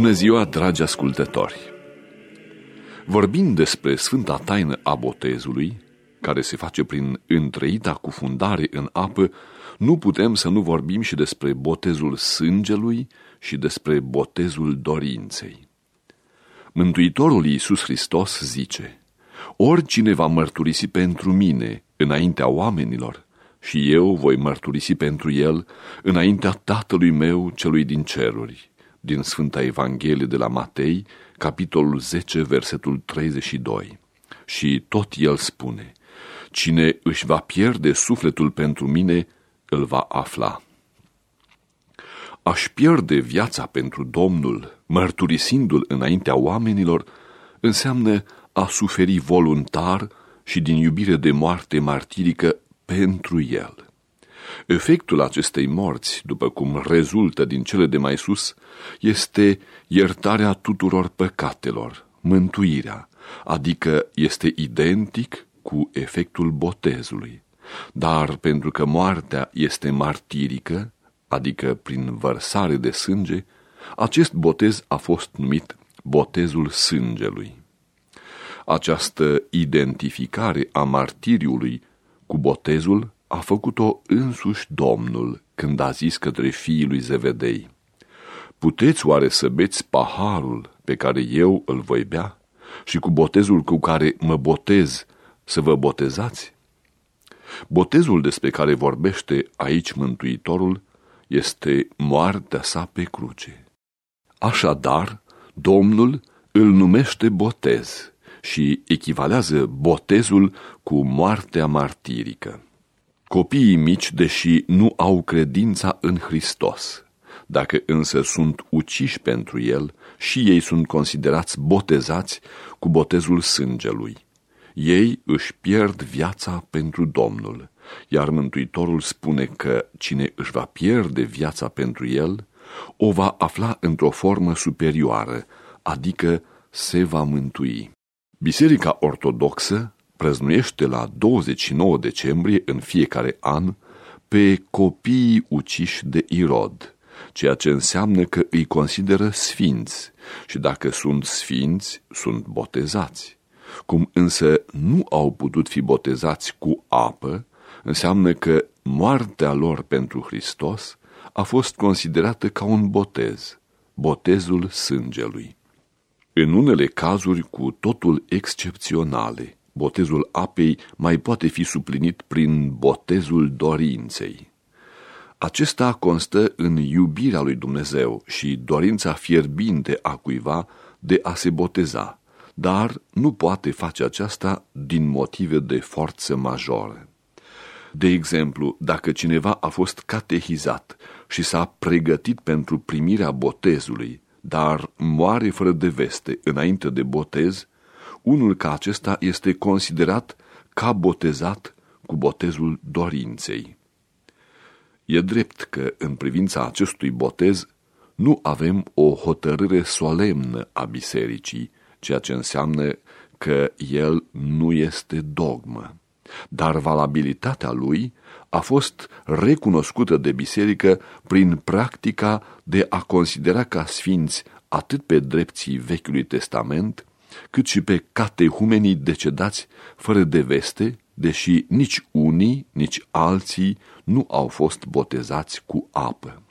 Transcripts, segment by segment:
Bună ziua, dragi ascultători! Vorbind despre Sfânta Taină a botezului, care se face prin întreita cufundare în apă, nu putem să nu vorbim și despre botezul sângelui și despre botezul dorinței. Mântuitorul Iisus Hristos zice, Oricine va mărturisi pentru mine înaintea oamenilor, și eu voi mărturisi pentru el înaintea Tatălui meu celui din ceruri din Sfânta Evanghelie de la Matei, capitolul 10, versetul 32. Și tot el spune, Cine își va pierde sufletul pentru mine, îl va afla. Aș pierde viața pentru Domnul, mărturisindu-l înaintea oamenilor, înseamnă a suferi voluntar și din iubire de moarte martirică pentru el. Efectul acestei morți, după cum rezultă din cele de mai sus, este iertarea tuturor păcatelor, mântuirea, adică este identic cu efectul botezului. Dar pentru că moartea este martirică, adică prin vărsare de sânge, acest botez a fost numit botezul sângelui. Această identificare a martiriului cu botezul a făcut-o însuși Domnul când a zis către fiii lui Zevedei, Puteți oare să beți paharul pe care eu îl voi bea și cu botezul cu care mă botez să vă botezați? Botezul despre care vorbește aici Mântuitorul este moartea sa pe cruce. Așadar, Domnul îl numește botez și echivalează botezul cu moartea martirică. Copiii mici, deși nu au credința în Hristos, dacă însă sunt uciși pentru el, și ei sunt considerați botezați cu botezul sângelui. Ei își pierd viața pentru Domnul, iar Mântuitorul spune că cine își va pierde viața pentru el, o va afla într-o formă superioară, adică se va mântui. Biserica Ortodoxă prăznuiește la 29 decembrie în fiecare an pe copiii uciși de Irod, ceea ce înseamnă că îi consideră sfinți și dacă sunt sfinți, sunt botezați. Cum însă nu au putut fi botezați cu apă, înseamnă că moartea lor pentru Hristos a fost considerată ca un botez, botezul sângelui. În unele cazuri cu totul excepționale, botezul apei mai poate fi suplinit prin botezul dorinței. Acesta constă în iubirea lui Dumnezeu și dorința fierbinte a cuiva de a se boteza, dar nu poate face aceasta din motive de forță majoră. De exemplu, dacă cineva a fost catehizat și s-a pregătit pentru primirea botezului, dar moare fără de veste înainte de botez, unul ca acesta este considerat ca botezat cu botezul dorinței. E drept că în privința acestui botez nu avem o hotărâre solemnă a bisericii, ceea ce înseamnă că el nu este dogmă. Dar valabilitatea lui a fost recunoscută de biserică prin practica de a considera ca sfinți atât pe drepții Vechiului Testament, cât și pe catehumenii decedați fără de veste, deși nici unii, nici alții nu au fost botezați cu apă.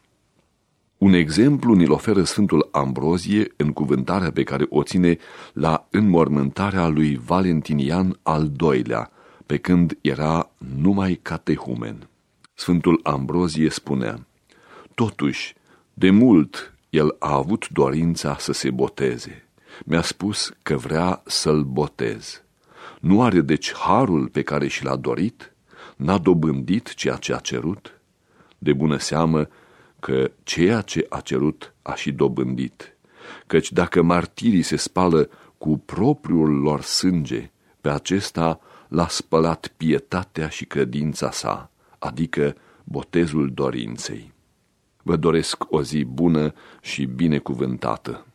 Un exemplu ni-l oferă Sfântul Ambrozie în cuvântarea pe care o ține la înmormântarea lui Valentinian al II-lea, pe când era numai catehumen. Sfântul Ambrozie spunea, Totuși, de mult el a avut dorința să se boteze mi-a spus că vrea să-l botez. Nu are deci harul pe care și l-a dorit? N-a dobândit ceea ce a cerut? De bună seamă că ceea ce a cerut a și dobândit, căci dacă martirii se spală cu propriul lor sânge, pe acesta l-a spălat pietatea și credința sa, adică botezul dorinței. Vă doresc o zi bună și binecuvântată.